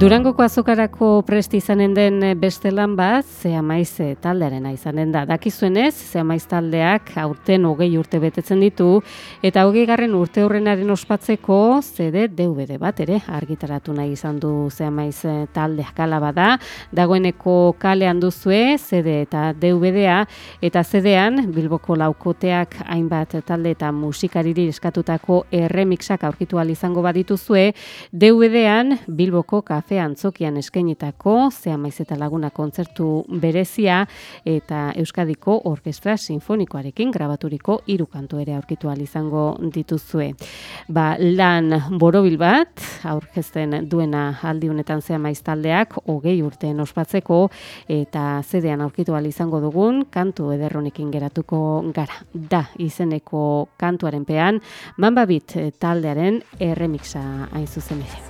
Durangoko azokarako presti izanen den beste lan bat, zea maiz taldearen izanen da. Dakizuenez, zea maiz taldeak aurten hogei urte betetzen ditu, eta hogei garren urte horrenaren ospatzeko CD DVD bat ere argitaratu nahi izan du zea maiz taldeak alaba da. Dagoeneko kalean duzue CD eta DVD-a, eta CD-an Bilboko laukoteak hainbat talde eta musikariri eskatutako erremixak aurkitu izango badituzue, DVD-an Bilboko kafe kafe antzokian eskainitako zea maiz eta laguna kontzertu berezia eta Euskadiko Orkestra Sinfonikoarekin grabaturiko hiru kantu ere aurkitu izango dituzue. Ba, lan borobil bat aurkezten duena aldi honetan zea maiz taldeak hogei urteen ospatzeko eta zedean aurkitu izango dugun kantu ederronekin geratuko gara. Da, izeneko kantuaren pean, manbabit taldearen erremixa hain zuzen ere.